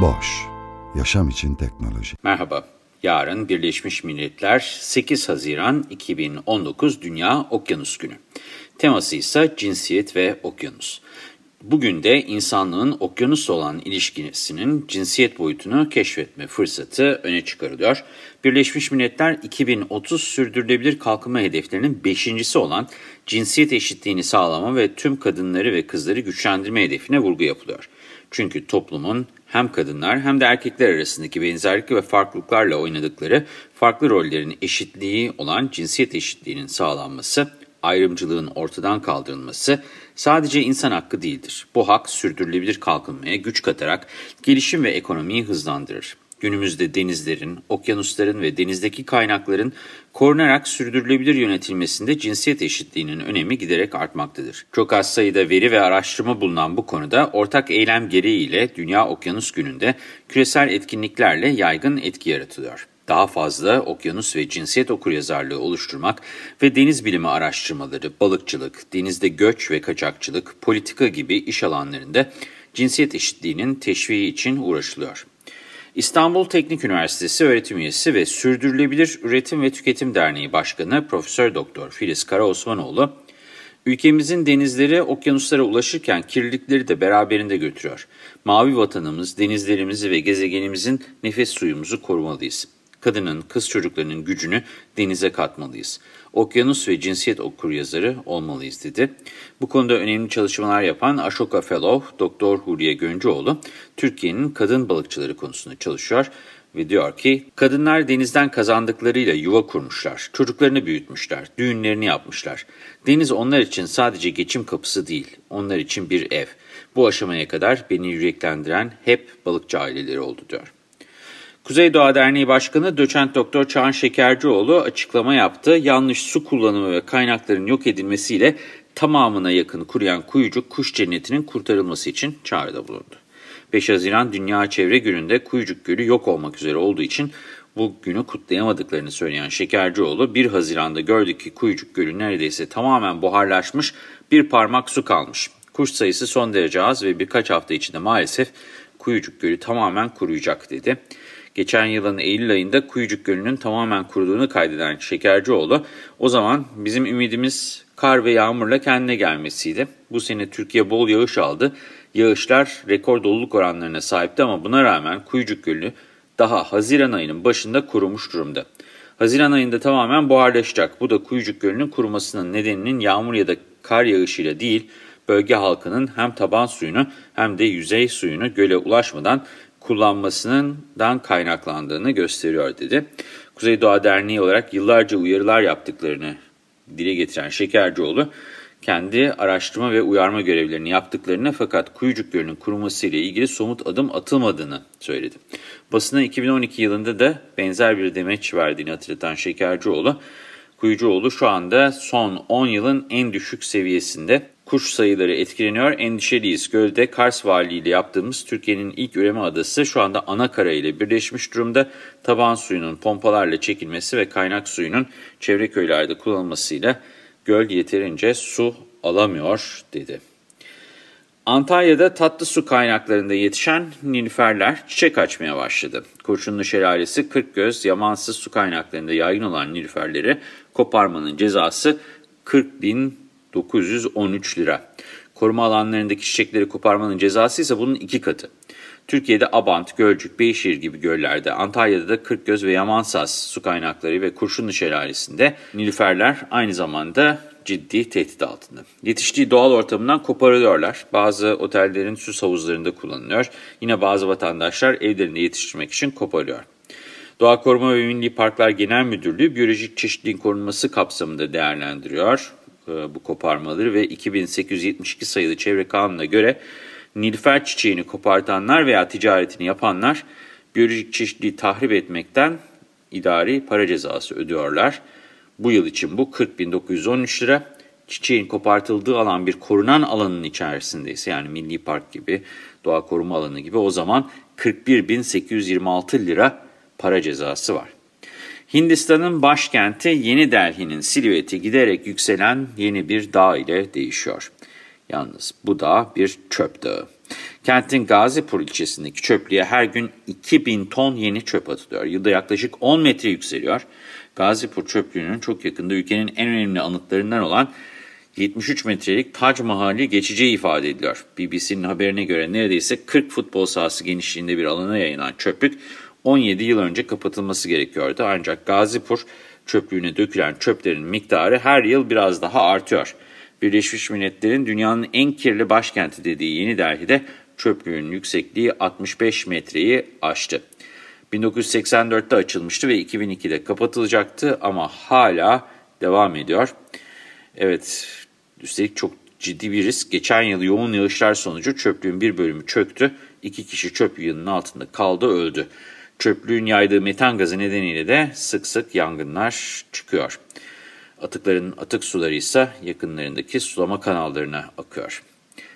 Boş, yaşam için teknoloji. Merhaba, yarın Birleşmiş Milletler 8 Haziran 2019 Dünya Okyanus Günü. Teması ise cinsiyet ve okyanus. Bugün de insanlığın okyanusla olan ilişkisinin cinsiyet boyutunu keşfetme fırsatı öne çıkarılıyor. Birleşmiş Milletler 2030 sürdürülebilir kalkınma hedeflerinin beşincisi olan cinsiyet eşitliğini sağlama ve tüm kadınları ve kızları güçlendirme hedefine vurgu yapılıyor. Çünkü toplumun hem kadınlar hem de erkekler arasındaki benzerlik ve farklılıklarla oynadıkları farklı rollerin eşitliği olan cinsiyet eşitliğinin sağlanması, ayrımcılığın ortadan kaldırılması sadece insan hakkı değildir. Bu hak sürdürülebilir kalkınmaya güç katarak gelişim ve ekonomiyi hızlandırır. Günümüzde denizlerin, okyanusların ve denizdeki kaynakların korunarak sürdürülebilir yönetilmesinde cinsiyet eşitliğinin önemi giderek artmaktadır. Çok az sayıda veri ve araştırma bulunan bu konuda ortak eylem gereğiyle Dünya Okyanus Günü'nde küresel etkinliklerle yaygın etki yaratılıyor daha fazla okyanus ve cinsiyet okuryazarlığı oluşturmak ve deniz bilimi araştırmaları, balıkçılık, denizde göç ve kaçakçılık, politika gibi iş alanlarında cinsiyet eşitliğinin teşviği için uğraşılıyor. İstanbul Teknik Üniversitesi öğretim üyesi ve Sürdürülebilir Üretim ve Tüketim Derneği Başkanı Profesör Doktor Filiz Karaosmanoğlu, ülkemizin denizleri okyanuslara ulaşırken kirlilikleri de beraberinde götürüyor. Mavi vatanımız, denizlerimizi ve gezegenimizin nefes suyumuzu korumalıyız kadının, kız çocuklarının gücünü denize katmalıyız. Okyanus ve cinsiyet okuryazarı olmalıyız dedi. Bu konuda önemli çalışmalar yapan Ashoka Fellow, Doktor Huriye Göncüoğlu, Türkiye'nin kadın balıkçıları konusunda çalışıyor ve diyor ki, kadınlar denizden kazandıklarıyla yuva kurmuşlar, çocuklarını büyütmüşler, düğünlerini yapmışlar. Deniz onlar için sadece geçim kapısı değil, onlar için bir ev. Bu aşamaya kadar beni yüreklendiren hep balıkçı aileleri oldu diyor. Kuzey Doğa Derneği Başkanı Doçent Doktor Çağan Şekercioğlu açıklama yaptı. Yanlış su kullanımı ve kaynakların yok edilmesiyle tamamına yakın kuruyan Kuyucuk Kuş Cenneti'nin kurtarılması için çağrıda bulundu. 5 Haziran Dünya Çevre Günü'nde Kuyucuk Gölü yok olmak üzere olduğu için bu günü kutlayamadıklarını söyleyen Şekercioğlu, 1 Haziran'da gördük ki Kuyucuk Gölü neredeyse tamamen buharlaşmış, bir parmak su kalmış. Kuş sayısı son derece az ve birkaç hafta içinde maalesef Kuyucuk Gölü tamamen kuruyacak dedi. Geçen yılın Eylül ayında Kuyucuk Gölü'nün tamamen kuruduğunu kaydeden Şekercioğlu, o zaman bizim ümidimiz kar ve yağmurla kendine gelmesiydi. Bu sene Türkiye bol yağış aldı. Yağışlar rekor doluluk oranlarına sahipti ama buna rağmen Kuyucuk Gölü daha Haziran ayının başında kurumuş durumda. Haziran ayında tamamen buharlaşacak. Bu da Kuyucuk Gölü'nün kurumasının nedeninin yağmur ya da kar yağışıyla değil, bölge halkının hem taban suyunu hem de yüzey suyunu göle ulaşmadan kullanmasından kaynaklandığını gösteriyor dedi. Kuzey Doğa Derneği olarak yıllarca uyarılar yaptıklarını dile getiren Şekercioğlu, kendi araştırma ve uyarma görevlerini yaptıklarını fakat Kuyucuk Gölü'nün kuruması ile ilgili somut adım atılmadığını söyledi. Basına 2012 yılında da benzer bir demeç verdiğini hatırlatan Şekercioğlu, Kuyucuoğlu şu anda son 10 yılın en düşük seviyesinde kuş sayıları etkileniyor. Endişeliyiz. Gölde Kars Valiliği ile yaptığımız Türkiye'nin ilk üreme adası şu anda ana kara ile birleşmiş durumda. Taban suyunun pompalarla çekilmesi ve kaynak suyunun çevre köylerde kullanılmasıyla göl yeterince su alamıyor dedi. Antalya'da tatlı su kaynaklarında yetişen nilüferler çiçek açmaya başladı. Kurşunlu Şelalesi, Kırkgöz, Yamansız su kaynaklarında yaygın olan nilüferleri koparmanın cezası 40.913 lira. Koruma alanlarındaki çiçekleri koparmanın cezası ise bunun iki katı. Türkiye'de Abant, Gölcük, Beyşehir gibi göllerde, Antalya'da da Kırkgöz ve Yamansaz su kaynakları ve Kurşunlu Şelalesi'nde nilüferler aynı zamanda ciddi tehdit altında. Yetiştiği doğal ortamından koparılıyorlar. Bazı otellerin süs havuzlarında kullanılıyor. Yine bazı vatandaşlar evlerinde yetiştirmek için koparıyor. Doğa Koruma ve Milli Parklar Genel Müdürlüğü biyolojik çeşitliliğin korunması kapsamında değerlendiriyor. E, bu koparmaları ve 2872 sayılı çevre kanununa göre nilüfer çiçeğini kopartanlar veya ticaretini yapanlar biyolojik çeşitliliği tahrip etmekten idari para cezası ödüyorlar. Bu yıl için bu 40.913 lira. Çiçeğin kopartıldığı alan bir korunan alanın içerisindeyse yani milli park gibi, doğa koruma alanı gibi o zaman 41.826 lira para cezası var. Hindistan'ın başkenti Yeni Delhi'nin silüeti giderek yükselen yeni bir dağ ile değişiyor. Yalnız bu dağ bir çöp dağı. Kentin Gazipur ilçesindeki çöplüğe her gün 2000 ton yeni çöp atılıyor. Yılda yaklaşık 10 metre yükseliyor. Gazipur çöplüğünün çok yakında ülkenin en önemli anıtlarından olan 73 metrelik Tac Mahal'i geçeceği ifade ediliyor. BBC'nin haberine göre neredeyse 40 futbol sahası genişliğinde bir alana yayılan çöplük 17 yıl önce kapatılması gerekiyordu. Ancak Gazipur çöplüğüne dökülen çöplerin miktarı her yıl biraz daha artıyor. Birleşmiş Milletler'in dünyanın en kirli başkenti dediği Yeni Delhi'de çöplüğün yüksekliği 65 metreyi aştı. 1984'te açılmıştı ve 2002'de kapatılacaktı ama hala devam ediyor. Evet, üstelik çok ciddi bir risk. Geçen yıl yoğun yağışlar sonucu çöplüğün bir bölümü çöktü. İki kişi çöp yığınının altında kaldı, öldü. Çöplüğün yaydığı metan gazı nedeniyle de sık sık yangınlar çıkıyor. Atıkların atık suları ise yakınlarındaki sulama kanallarına akıyor.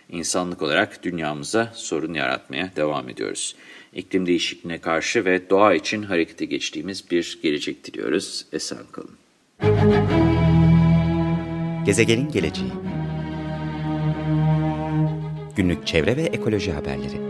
İnsanlık olarak dünyamıza sorun yaratmaya devam ediyoruz. İklim değişikliğine karşı ve doğa için harekete geçtiğimiz bir gelecek diliyoruz. Esen kalın. Gezegenin geleceği Günlük çevre ve ekoloji haberleri